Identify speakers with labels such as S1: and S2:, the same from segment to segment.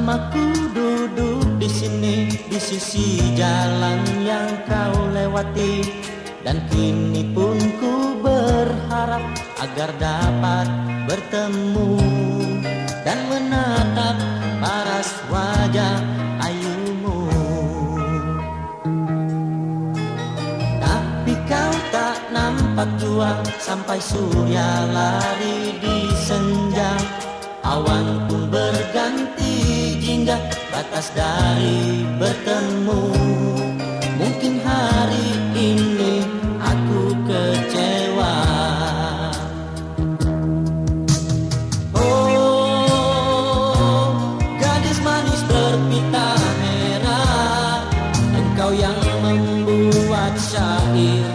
S1: Namaku duduk di sini di sisi jalan yang kau lewati dan kini pun ku berharap agar dapat bertemu dan menatap paras wajah ayumu. Tapi kau tak nampak jua sampai surya lari di senja. Awan pun jingga dari bertemu. Mungkin hari ini aku kecewa. Oh gadis manis berpita merah. Engkau yang membuat syair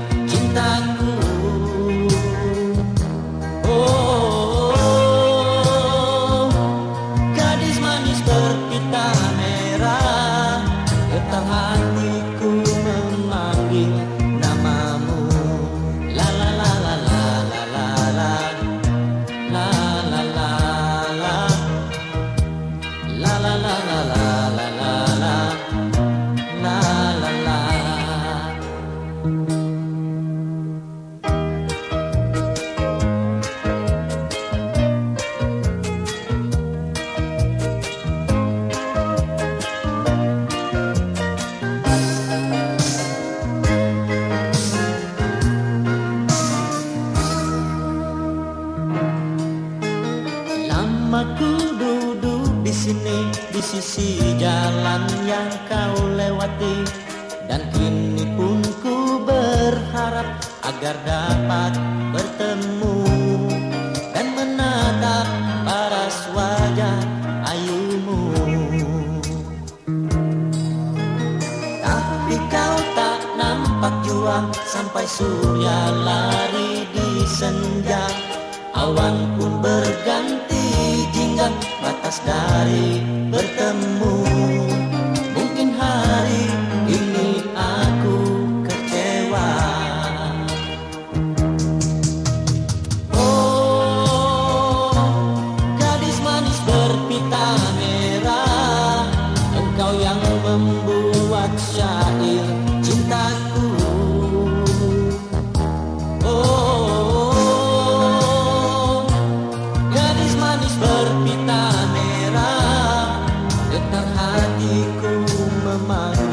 S1: Lama ku duduk di sini di sisi jalan yang kau lewati dan kini pun ku berharap agar dapat bertemu dan menatap paras wajah ayumu. Tapi kau tak nampak jua sampai surya lari di senja Awan pun yang membuat syair cintaku. Oh gadis manis berpita merah Getar hatiku memanggil